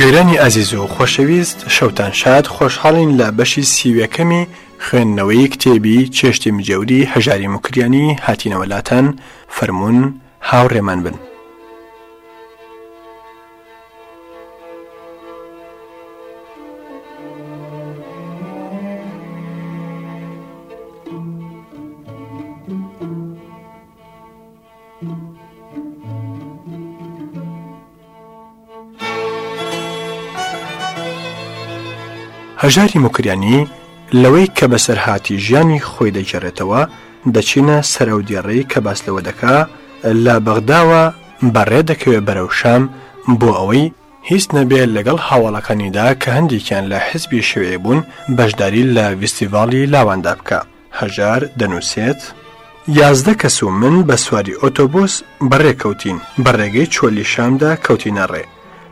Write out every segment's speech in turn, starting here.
گەیرانی ئازیز و خۆشەویست شەوتان شاد خۆشحاڵین لە بەشی سیوەکەمی خوێندنەوەی کتێبی چێشتی مجەوری هەژاری مکریانی هاتینەوەلاتەن فەرمونون هاوڕێمان بن. هەژاری مکریانی لەوەی کە بەسەرهاتی ژیانی خۆی دەگەڕێتەوە دەچینە سەرودێڕی کە باس لەوە دەکا لە بەغداوە بەڕێ دەکەوێت بەرەو شام بۆ ئەوەی هیچ نەبێت لەگەڵ هاوڵەکانیدا کە هەندێکیان لە حزبی شوێ بوون بەشداری لە ویسیڤالی لاواندا بکە هەژار دەنووسێت یازدە کەس و من بە سواری ئۆتۆبوس بەڕێکەوتین بە ڕێگەی چۆلی شامدا کەوتینە ڕێ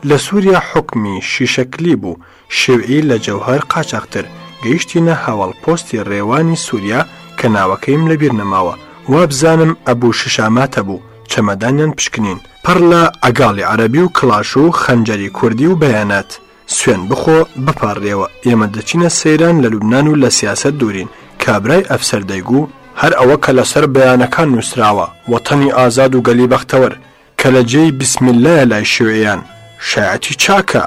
لە سووریا حکمی شیشەکلی بوو شوعی لە جەوهر قاچاقتر گەیشتینە هەواڵ پۆستی ڕێوانی سووریا کە ناوەکەیم لەبیر نەماوە وا بزانم ئەبوو ششاماتە بوو چەمەدانیان پشکنین پڕ لە ئەگاڵی عەربی و کلاش و خەنجەری کوردی و بەیانات سوێن بخۆ بپارڕێەوە ئێمە دەچینە سەیران لە لوبناان و لە سیاست دوورین کابرای ئەفسەر دەیگو هەر ئەوە کە لەسەر بەیانەکان نووسراوە وەتەنی ئازاد و گەلی بەختەوەر کە لە جێی بسمیللە لای شوێیان شایەتی چاکە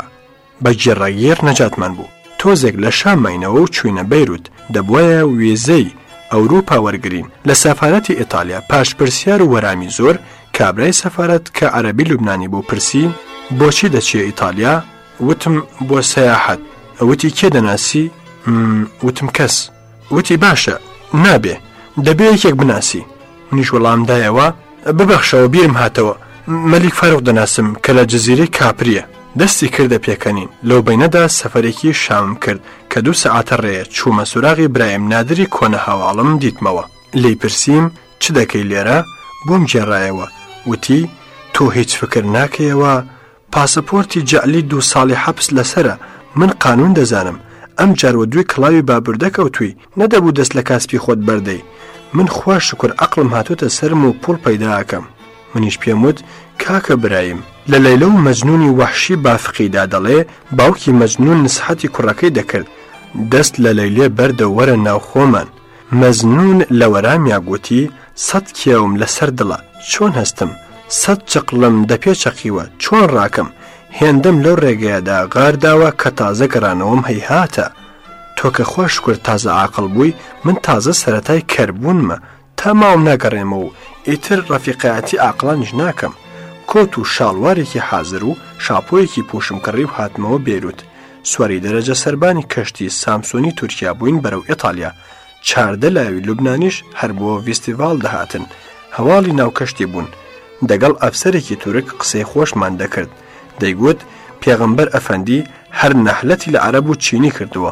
بە جێڕەگیر نەجاتمان بوو تۆزێک لە شامماینەوە و چوینە بیرروت دەبواە وێزەی ئەوروپا وەرگین لە سەفاەتی ئیتالیا پاشپرسیار و وەرامی زۆر کابرای سەفارەت کە عەربی لوبنانی بۆ پرسی بۆچی دەچێ ئیتالیا وتم بۆ سەیاحەت وتی کێ دەناسی وتم کەس وتی باشە نابێ دەبێ یەکێک بناسی منیش وەڵامدایەوە ببەخشەوە بیرم هاتەوە مەلیک فەرق دەناسم کە لە جززیرەی کاپریە دەستی کردە پێکەنین لەو بینەدا سەفەرێکی شام کرد کە دوو سەعاتە ڕێە چوومە سوراغی برایم نادری کۆنە هاواڵم دیتمەوە لی پرسییم چ دەکەی لێرە بووم جێڕایەوە وتی تۆ هیچ فکر ناکەیەوە پاسەپۆرتی جعلی دوو ساڵی حەبس لەسرە من قانون دەزانم ئەم جارەوە دوێ کلاوی بابردەکەوتوی نەدەبوو دەست لە کاسپی خۆت بەردەی من خۆش شکر عقلم هاتوتە سرم و پڵ پەیداکەم منیش پێم وت کاکە برایم لە لەیلە و مەجنونی وحشی بافقیدا دەڵێ باوکی مەجنون نسحەتی کوڕەکەی دەکرد دەست لە لەیلێ بەردە وەرە ناوخۆمان مەزنون لە وەرامیا گوتی سەد کێوم لەسەر دڵە چۆن هەستم سەد چقلم دەپێ چەقیوە چۆن ڕاکەم هێندەم لەو ڕێگەیەدا غارداوە کە تازە گەرانەوەم هەیهاتە تۆکە خۆش کرد تازە عاقل بووی من تازە سەتای کەربوونمە هەماوم ناگەڕێمە و ئیتر ڕەفیقایەتی ئاقلانیش ناکەم کۆت و شاڵوارێکی حاضر و شاپۆیەکی پۆشمکەڕی و هاتمەوە بێروت سواری دەرەجە سەربانی کەشتی سامسۆنی تورکیا بووین بەرەو ئیتالیا چاردە لاوی لوبنانیش هەر بۆ ویستیڤال دەهاتن هەواڵی ناوکەشتی بوون دەگەڵ ئەفسەرێکی تورک قسەی خۆشمان دەکرد دەیگوت پێغمبەر ئەفەندی هەر نەحلەتی لە عرب و چینی کردووە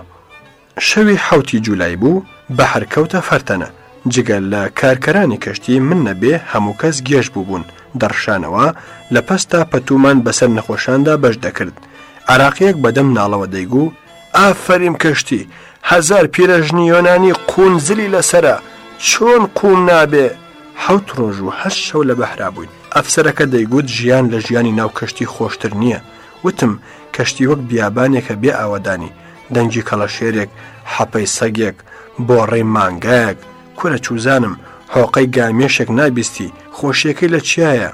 شەوی حوتی جولای بوو بە هەرکەوتە فەرتەنە جگە لە کارکەرانی کەشتی من نەبێ هەموو کەس گێش بووبوون دەڕشانەوە لە پەستا پەتومان بەسەر نەخۆشاندا بەش دەکرد عراقیەک بەدەم ناڵەوە دەیگو ئافریم کەشتی هزار پیرەژنی یۆنانی قونزلی لەسرە چۆن قوم نابێ حوت ڕۆژ و هەش شەو لە بەحرا بووین ئەفسەرەکە دەیگوت ژیان لە ژیانی ناو کەشتی خۆشتر نییە وتم کەشتی وەک بیابانێکە بێ ئاوادانی دەنگی کەڵە شێرێک حەپەی سەگێک بۆ ڕێی مانگایەک کورە چوزانم حۆقەی گامێشێک نابیستی خۆشیەکەی لە چیایە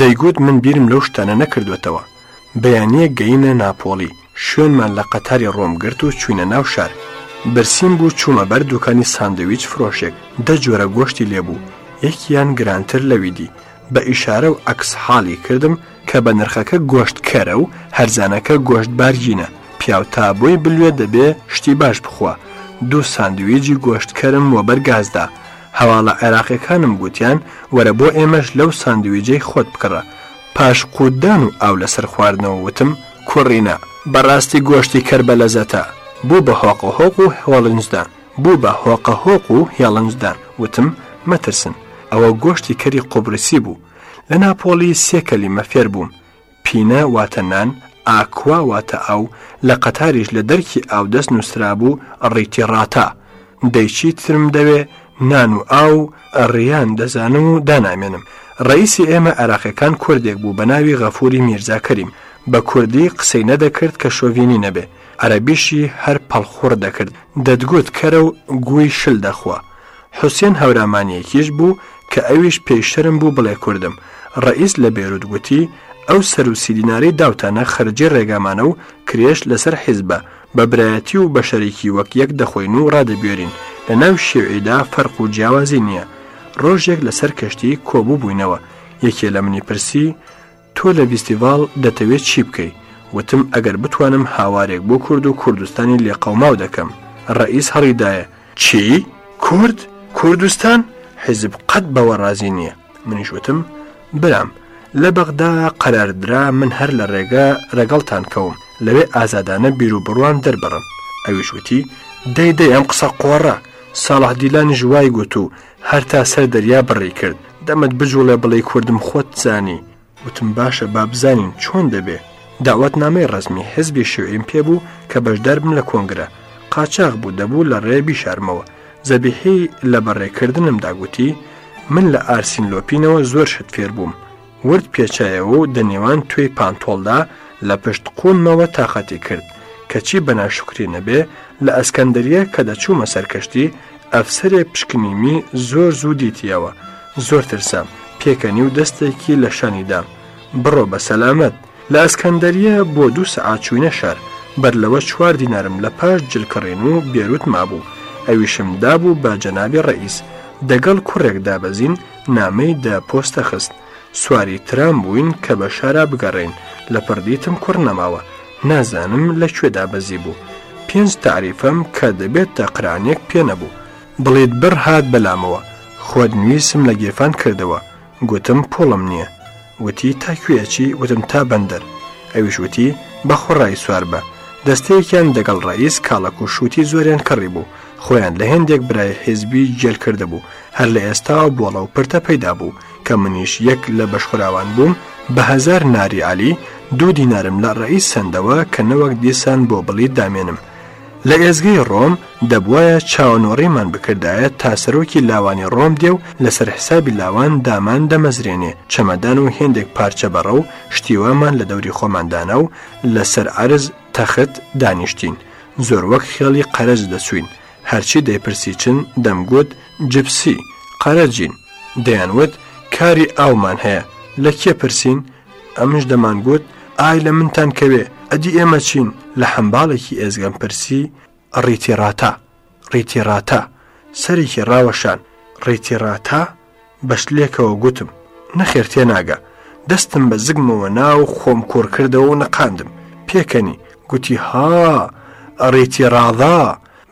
دەیگوت من بیرم لەو شتانە نەکردوێتەوە بەیانە گەینە ناپۆلی شوێنمان لە قەتاری ڕۆمگررت و چوینە ناو شار برسیم بوو چوومە بەر دوکانی ساندویچ فرۆشێک دە جۆرە گۆشتی لێبوو یەکیان گرانتر لەویدی بە ئیشارە و ئەکس حاڵی کردم کە بە نرخەکە گۆشت کەرە و هەرزانەکە گۆشت بارگینە پیاو تا بۆی بلوێ دەبێ شتی باش بخوا دوو ساندویجی گۆشتکەرم وە بەرگازدا هەواڵە عێراقیەکانم گوتیان وەرە بۆ ئێمەش لەو ساندویجەی خۆت بکڕە پاش قوددان و ئاو لەسەر خواردنەوە وتم کوڕینە بەڕاستی گۆشتی کەر بە لەزەتە بوو بە هۆقە هۆق و هێڵنجدان بوو بە هۆقە هۆق و هێڵنجدان وتم مەترسن ئەوە گۆشتی کەری قوبرسی بوو لە ناپۆلی سێکەلی مەفێر بووم پینە واتەنان ئاکواواتە ئەو لە قەتاریش لە دەرکی ئاو دەست نووسرابوو ڕیتیڕاتە دەیچی ترم دەوێ نان و ئاو ڕیان دەزانم و دانامێنم ڕئیسی ئێمە عراقەکان کوردێک بوو بە ناوی غەفوری میرزاکەریم بە کوردی قسەی نەدەکرد کە شۆڤینی نەبێ عەرەبیشی هەر پەڵخۆر دەکرد دەدگوت کەرە و گوی شل دەخوا حوسێن هەورامانیەکیش بوو کە ئەویش پێشترم بوو بڵێ کوردم ڕئیس لە بێرودگوتی ئەو سەر و سیدیناری داوتانە خەرجی ڕێگامانە و کرێش لەسەر حیزبە بە برایەتی و بە شەریکی وەک یەک دەخۆین و ڕادەبێرین لە ناو شێوعیدا فەرق و جیاوازی نییە ڕۆژێک لەسەر کەشتی کۆبوو بووینەوە یەکێ لە منی پرسی تۆ لە بیستیڤال دەتەوێت چی بکەیت وتم ئەگەر بتوانم هاوارێک بۆ کورد و کوردستانی لێقەوماو دەکەم ڕئیس هەڕیدایە چی؟ کورد؟ کوردستان حیزب قەت بەوە ڕازی نییە منیشوتم برام لە بەغدا قەراردرا من هەر لە ڕێگە ڕێگەڵتان کەوم لەوێ ئازادانە بیر و بڕوان دەربڕم ئەویش وتی دەیدەی ئەم قسە قۆڕە ساڵح دیلانی ژوای گوت و هەرتا سەر دەریا بڕی کرد دەمت بجوڵێ بڵێ کوردم خۆت زانی وتم باشە با بزانین چۆن دەبێ داوت نامەی ڕزمی حزبی شوێن پێبوو کە بەشدار بم لە کۆنگرە قاچاق بوو دەبوو لە ڕێبی شارمەوە زەبیحی لە بەڕێکردنم داگوتی من لە ئارسین لۆپینەوە زۆر شت فێر بووم ورد پێچایەوە و دەنێوان توێی پانتۆلدا لە پشت قومەوە تااقەتی کرد کەچی بەناشکری نەبێ لە ئەسکەندریە کە دەچوومە سەرکەشتی ئەفسرێ پشکنیمی زۆر زوو دیتیەوە زۆر ترسام پێکەنی و دەستێکی لە شانیدا بڕۆ بە سەلامەت لە ئەسکەندریە بۆ دوو سەعاچوینە شار بەر لەوە چوار دینارم لە پاش جلکڕێن و بێروت مابوو ئەویشم دابوو بە جەنابی ڕئیس دەگەڵ کوڕێک دابەزین نامەی دا پۆستە خست سواری ترام بووین کە بە شارا بگەڕین لە پردیتم کوڕ نەماوە نازانم لەکوێدا بەزی بوو پێنج تعریفم کە دەبێت تەقرانێک پێنەبوو بڵێت بڕ هاات بەلامەوە خۆت نوویسم لە گێفان کردەوە گوتم پۆڵم نییە وتی تاکوێچی وتم تا بەندەر ئەویشوتی بەخۆڕای سوار بە دەستەیەکیان دەگەڵ ڕئیس کاڵک و شووتی زۆریان کڕی بوو خۆیان لە هندێک برای حێزبی جێل کردە بوو هەر لە ئێستا بۆڵە و پرتە پەیدا بوو کە منیش یەک لە بەشخراوان بووم بە هزار ناریعالی دوو دینارم لە ڕئیس سندەوە کە نەوەک دیسان بۆ بڵیت دامێنم. لە ئێزگەی ڕۆم دەبواە چاوەنۆڕیمان بکردایە تا سەرۆکی لاوانی ڕۆم دێ و لەسەر حسابی لاوان دامان دەمەزرێنێ چەمەدان و هێندێک پارچە بەڕە و شتیوامان لە دەوری خۆماندانە و لەسەر ئارز تەخت دانیشتین زۆر وەک خێڵی قەرز دەچوین هەرچی دەیپرسی چن دەمگوت جپسی قەرەجین دەیانوت کاری ئاومان هەیە لە کێ پرسین ئەمش دەمانگووت ئای لە منتان کەوێ ئەدی ئێمە چین لە حەمباڵێکی ئێزگەم پرسی ڕیتیڕاتە ڕیتیڕاتە سەرێکی ڕاوەشان ڕیتیڕاتە بەشلێکەوە گوتم نەخێر تێناگە دەستم بە زگمەوە ناو خۆم کۆر کردەوە و نەقاندم پێکەنی گوتی ها ئەڕێتی ڕاضا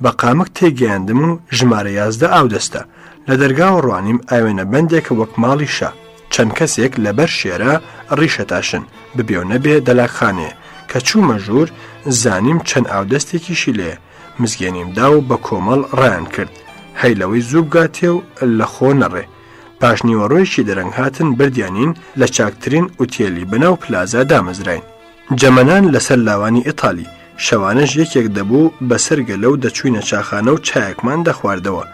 بە قامک تێگەیاندم و ژمارە یازدە ئاودەستە لە دەرگاوە ڕوانیم ئاوێنە بەندێکە وەک ماڵی شە چەند کەسێک لەبەر شێرە ڕیشەتاشن ببێونە بێ دەلاخانێ کە چوومە ژوور زانیم چەند ئاودەستێکیشی لێ مزگەێنیمدا و بە کۆمەڵ ڕیان کرد هەیلەوەی زووبگاتێ و لە خۆ نەڕێ پاشنیوەڕۆیشی دەرەنگ هاتن بردیانین لە چاکترین ئوتێلی بناو پلازا دامەزراین جەمەنان لەسەر لاوانی ئیتالی شەوانش یەکێک دەبوو بەسەرگە لەو دەچوینە چاخانە و چایەکمان دەخواردەوە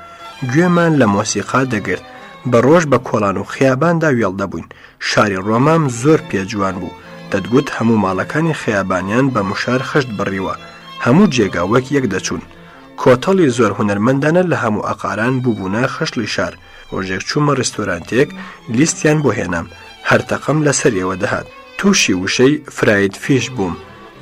گوێمان لە مۆسیقا دەگرت بە ڕۆژ بە کۆلان و خیاباندا وێڵ دەبووین شاری ڕۆمام زۆر پێجوان بوو دەتگوت هەموو ماڵەکانی خیابانیان بە مشار خشت بڕیوە هەموو جێگا وەک یەک دەچوون کۆتەڵی زۆر هوەرمەندانە لە هەموو ئەقاران بووبوونە خشلی شار ڕۆژێک چوومە ڕستۆرانتێک لیستیان بۆ هێنام هەرتەقم لەسەرەوە دەهات تووشی وشەی فرایت فیش بووم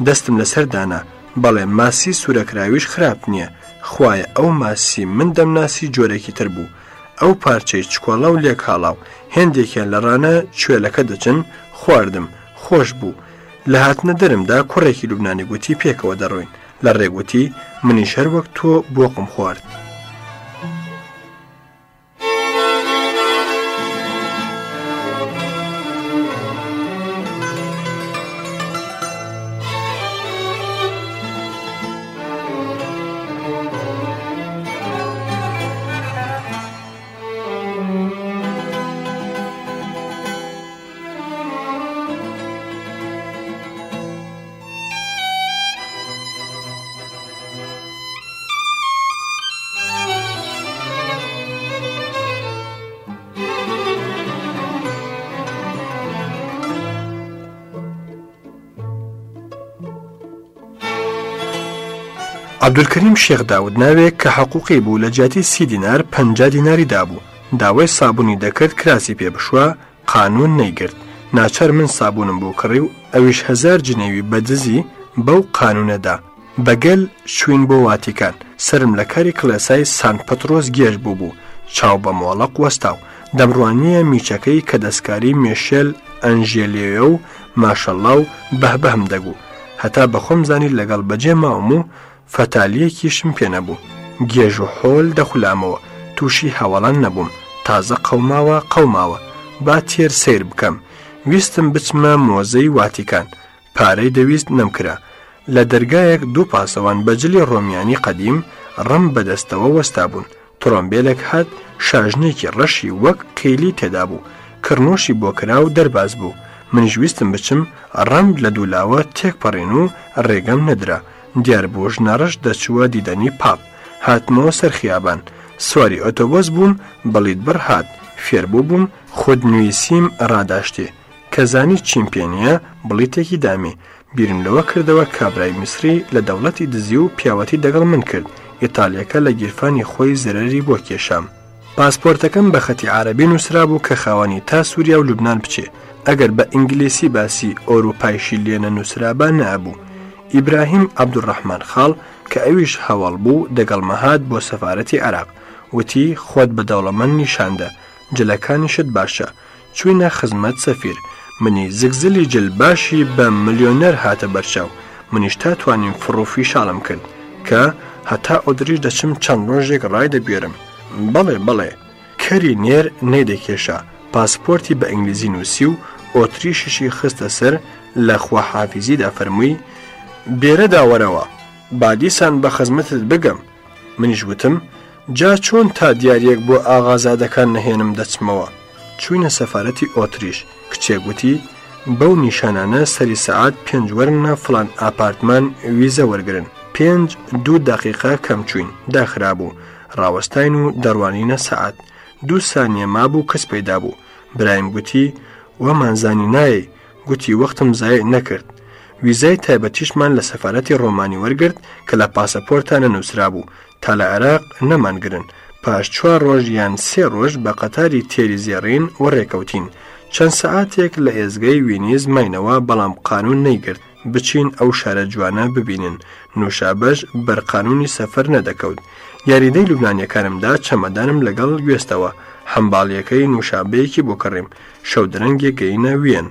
دەستم لەسەردانە بەڵێ ماسی سوورەکراویش خراپ نییە خوایە ئەو ماسی من دەمناسی جۆرێکی تر بوو ئەو پارچەی چکۆڵە و لێک هاڵاو هێندێکیان لە ڕانە کوێلەکە دەچن خواردم خۆش بوو لە هاتنە دەرمدا کوڕێکی لوبنانی گوتی پێکەوە دەڕۆین لە ڕێگوتی منیش هەر وەک تۆ بۆقم خوارد. عبدولکەریم شێخداود ناوێت کە حقوقی بوو لە جاتی سی دینار پ دیناری دابوو داوای سابوونی دەکرد کراسی پێ بشووە قانون نەیگرت ناچار من سابوونم بۆ کڕی و ئەویش هزار جنێوی بەدزی بەو قانونەدا بەگەل شوین بۆ واتیکان سرم لە کاری کلەسای سان پەترۆز گێژ بوو بوو چاو بە مۆڵق وەستاو دەمڕوانیە میچەکەی کە دەستکاری مێشل ئەنژێلێوە و ماشەڵاو بەهبەم دەگو هەتا بەخۆم زانی لەگەڵ بەجێ ماوم و فەتالیەکیشم پێ نەبوو گێژ و حۆل دەخلامەوە تووشی هەوڵان نەبووم تازە قەوماوە قەوماوە با تێر سیر بکەم ویستم بچمە مۆزەی واتیکان پارەی دەویست نەمکرا لە دەرگایەک دوو پاسەوان بەجلی ڕۆمیانی قەدیم ڕم بەدەستەوە وەستا بوون ترۆمبیلێک هات شاژنێکی ڕەشی وەک قیلی تێدا بوو کڕنوشی بۆ کرا و دەرباز بوو منیژویستم بچم ڕەنگ لە دوولاوە تێکپەڕێن و ڕێگەم نەدرا دیار بۆ ژناڕش دەچووە دیدەنی پاپ هاتمەوە سەر خیابان سواری ئۆتۆبۆس بووم بەڵیت بەر هاات فێربوو بووم خود نوویسیم ڕاداشتێ کەزانی چیمپێنیە بڵیتێکی دامی بیرم لەوە کردەوە کابرای میسری لە دەوڵەتی دزی و پیاوەتی دەگەڵ من کرد ئیتالیەکە لە گیرفانی خۆی زەرری بۆ کێشام پاسپۆرتەکەم بە خەتی عربی نووسرا بوو کە خاوەنی تا سووریا و لوبنان بچێ ئەگەر بە ئینگلیسی باسی ئۆروپایشی لێنە نووسرابان نەبوو ئیبراهیم عبدوڕەحمان خاڵ کە ئەویش هەواڵ بوو دەگەڵمەهات بۆ سەفاەتی عراق وتی خۆت بە دەوڵەمەند نیشاندە جلەکانیشت باشە چوینە خزمەت سەفیر منی زگزلی جلباشی بە ملیۆنەر هاتە بەرچاو منیش تا توانین فڕۆفی شاڵم کرد کە هەتا ئۆدریش دەچم چەند ڕۆژێک ڕای دەبێرم بەڵێ بڵێ کەری نێر نەیدەکێشا پاسپۆرتی بە ئینگلیزی نووسی و ئۆتریشیشی خستە سەر لە خواحافیزیدا فەرمووی بێرە داوەرەوە با دیسان بە خزمەتت بگەم منیش وتم جا چۆن تا دیارێک بۆ ئاغازادەکان نەهێنم دەچمەوە چوینە سەفاەتی ئۆتریش کچێگوتی بەو نیشانانە سەری سەعات پێنجوەرنە فلان ئاپارتمان ویزە وەرگن پێنج دوو دقیقا کەم چوین داخرابوو ڕاوەستین و دەڕوانینە سەعات دوو سانیە مابوو کەس پەیدا بوو برایم گوتی وەمانزانی نایە گوتی وەختم زایە نەکرد ویزای تایبەتیشمان لە سەفاەتی ڕۆمانی وەرگرت کە لە پاسەپۆرتانە نووسرا بوو تا لە عێراق نەمانگرن پاش چوار ڕۆژ یان سێ ڕۆژ بە قەتاری تێری زیێڕین و ڕێکەوتین چەند سەعاتێک لە ئێزگەی وینیز ماینەوە بەڵام قانون نەیگرت بچین ئەو شارە جوانە ببینن نوشابەش بەرقانونی سەفەر نەدەکەوت یاریدەی لوبنانیەکانمدا چەمەدانم لەگەڵ گوێستەوە هەمباڵیەکەی نوشابەیەکی بۆ کڕیم شەودرەنگێ گەینە وێن.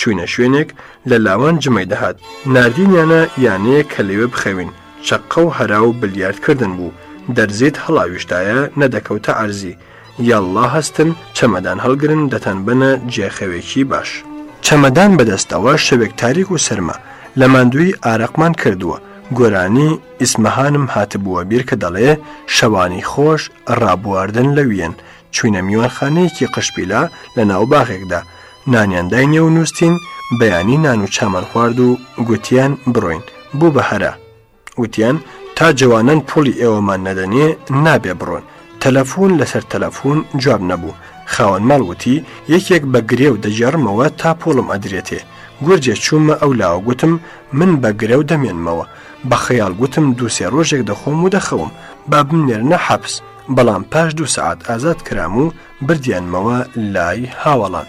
چوینە شوێنێک لە لاوان جمەی دەهات نردینیانە یانەیە کە لەوێ بخەوین چقە و هەرا و بلیاردکردن بوو دەرزیت هەڵاویشتایە نەدەکەوتە ئارزی یاله هەستن چەمەدان هەڵگرن دەتەن بنە جێخەوێکی باش چەمەدان بەدەستەوە شەوێک تاریک و سرمە لە مادووی ئارەقمان کردووە گۆرانی ئیسمەهانم هاتبووە بیر کە دەڵێ شەوانی خۆش ڕابواردن لەویەن چوینە میوانخانەیەکی قشپیلا لە ناوباغێکدا نانیاندای نێو نووسین بەیانی نان و چامان خوارد و گوتیان بڕۆین بوو بە هەرا وتیان تا جوانن پۆلی ئێوەمان نەدەنێ نابێ بڕۆن تەلەفۆن لەسەر تەلەفۆن جواب نەبوو خاوەن ماڵوتی یەکێک بە گرێو دەژێڕمەوە تا پۆڵم ئەدرێتێ گورجێ چوومە ئەو لاوە گوتم من بە گرێو دەمێنمەوە بە خەیال گوتم دووسێ ڕۆژێک دەخۆم و دەخەوم با بمنێرنە حەبس بەڵام پاش دو سعات ئازاد کرام و بردیانمەوە لای هاوەڵان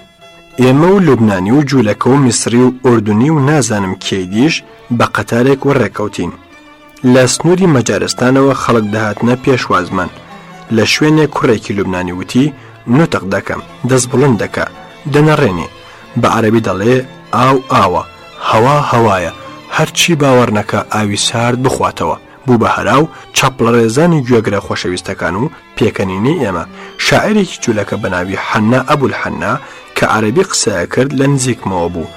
ئێمە و لوبنانی و جوولەکە و میسری و ئۆردنی و نازانم کێدیش بە قەتارێک وەڕێکەوتین لە سنووری مەجارستانەوە خەڵک دەهاتنە پێشوازمان لە شوێنێک کوڕێکی لوبنانی وتی نوتەق دەکەم دەست بڵند دەکە دەنەڕێنێ بە عەربی دەڵێ ئاو ئاوە هەوا هەوایە هەرچی باوەڕنەکە ئاوی سارد بخواتەوە بوو بە هەراو چاپلە ڕێزانی گوێگرە خۆشەویستەکان و پێکەنینی ئێمە شاعرێکی جوولەکە بەناوی حەننا ئەبول حەننا کە عربی قسە کرد لە نزیکمەوە بوو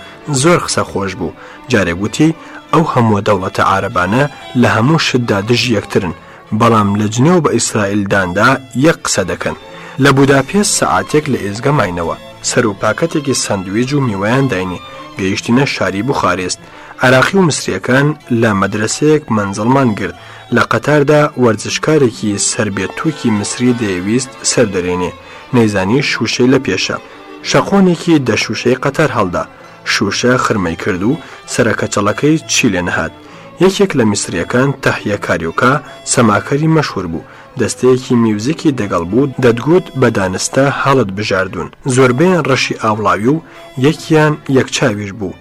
زۆر قسە خۆش بوو جارێک گوتی ئەو هەموو دەوڵەتە عربانە لە هەموو شتدا دژ یەکترن بەڵام لە جنێو بە ئیسرائیلداندا یەک قسە دەکەن لە بوداپێست سەعاتێک لە ئێزگە ماینەوە سەر و پاکەتێکی سندویج و میوەیان داینی گەیشتینە شاری بخارێست عراقی و مسریەکان لە مەدرسەیەک منزڵمان گرت لە قەتاردا وەرزشکارێکی سربێتوکی مسری دەیویست سەردەرێنێ نەیزانی شووشەی لە پێشە شەقۆنێکی دەشوشەی قەتار هەڵدا شوشە خرمەی کرد و سەرەکەچەڵەکەی چی لێ نەهات یەکێک لە میسریەکان تەحیە کاریۆکە سەماکەری مەشهور بوو دەستەیەکی میوزیکی دەگەڵ بوو دەدگوت بە دانستە هەڵت بژاردون زۆربیان ڕەشی ئاوڵاوی و یەکیان یەکچاویش بوو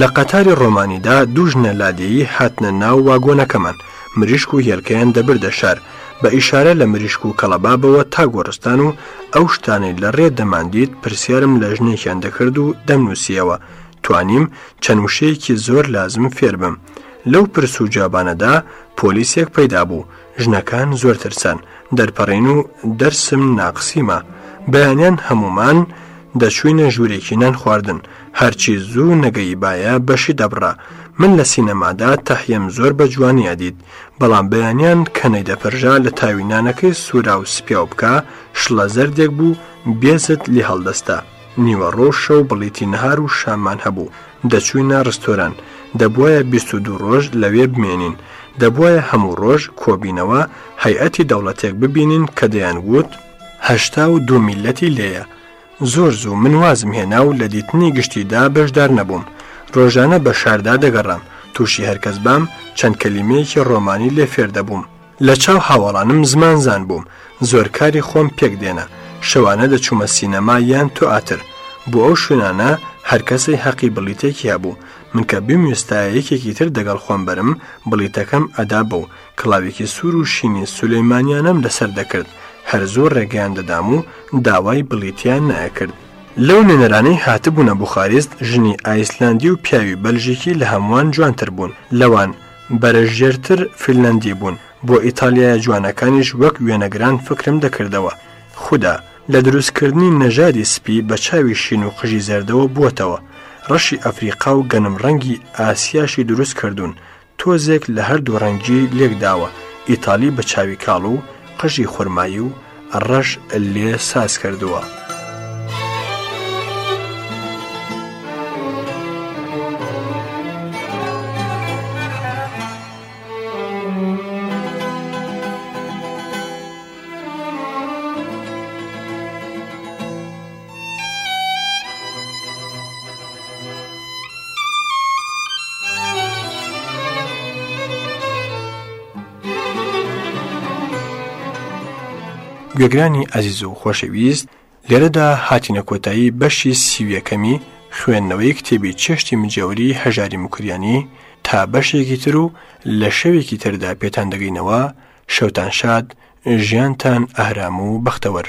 لە قەتاری ڕۆمانیدا دوو ژنە لادێی هاتنە ناو واگۆنەکەمان مریشک و هێلکەیان دەبردە شار بە ئیشارە لە مریشک و کەڵەبابەوە تا گۆرستان و ئەو شتانی لە ڕێ دەماندیت پرسیارم لە ژنێکیان دەکرد و دەمنووسیەوە توانیم چەند وشەیەکی زۆر لازم فێربم لەو پرسوجیابانەدا پۆلیسێک پەیدا بوو ژنەکان زۆر ترسان دەرپەڕین و دەرسم ناقسیمە بەیانیان هەمومان دەچوینە ژوورێکی نان خواردن هەرچی زوو نەگەی باە بەشی دەبڕا من لە سینەمادا تەحیم زۆر بە جوانی ئەدید بەڵام بەیانیان کەنەی دەپەرژا لە تاوینانەکەی سوورا و سپیا بکە شلە زەردێک بوو بێزت لی هەڵدەستا نیوە ڕۆژ شەو بڵیتی نەهار و شامان هەبوو دەچوینە ڕستۆران دەبواە 22 ڕۆژ لەوێ بمێنین دەبواە هەموو ڕۆژ کۆبینەوە هەیەتی دەوڵەتێک ببینین کە دەیان گوت هەشتا و دوو میلەتی لێیە زۆر زوو من وازم هێنا و لە دیتنی گشتیدا بەشدار نەبووم ڕۆژانە بە شاردا دەگەڕام تووشی هەرکەس بام چەند کەلیمەیەکی ڕۆمانی لێ فێردەبووم لە چاو هاوەڵانم زمانزان بووم زۆرکاری خۆم پێک دێنە شەوانە دەچوومە سینەما یان تۆ ئاتر بۆ ئەو شوێنانە هەرکەسی حەقی بڵیتێکی هەبوو من کە بیمێستایە یەکێکی تر دەگەڵ خۆم بەرم بڵیتەکەم ئەدا بوو کڵاوێکی سوور و شینی سولەیمانیانم لەسەر دەکرد هەر زۆر ڕێگەیان دەدام و داوای بڵیتیان نایکرد. لەو نێنەرانەی هاتبوونە بخارست ژنی ئایسلاندی و پیاوی بەلژێکی لە هەمووان جوانتر بوون لەوان بەرەژێرتر فیلندی بوون بۆ ئیتالیای جوانەکانیش وەک وێنەگران فکرم دەکردەوە خدا لە دروستکردنی نەژادی سپی بە چاوی شین و قژی زەردەوە بووتەوە ڕەشی ئەفریقا و گەنم ڕەنگی ئاسیاشی دروست کردوون تۆزێک لە هەردوو ڕەنگی لێکداوە ئیتالی بە چاوی کاڵ و قژی خورمایی و ڕەش لێ ساز کردووە. گەگرانی ئازیز و خۆشەویست لێرەدا هاتینە کۆتایی بەشی سیویەکەمی خوێندنەوەی کتێبی چێشتی مجێوری هەژاری مکریانی تا بەشێکی تر و لە شەوێکی تردا پێتان دەگەینەوە شەوتان شاد ژیانتان ئەهرام و بەختەوەر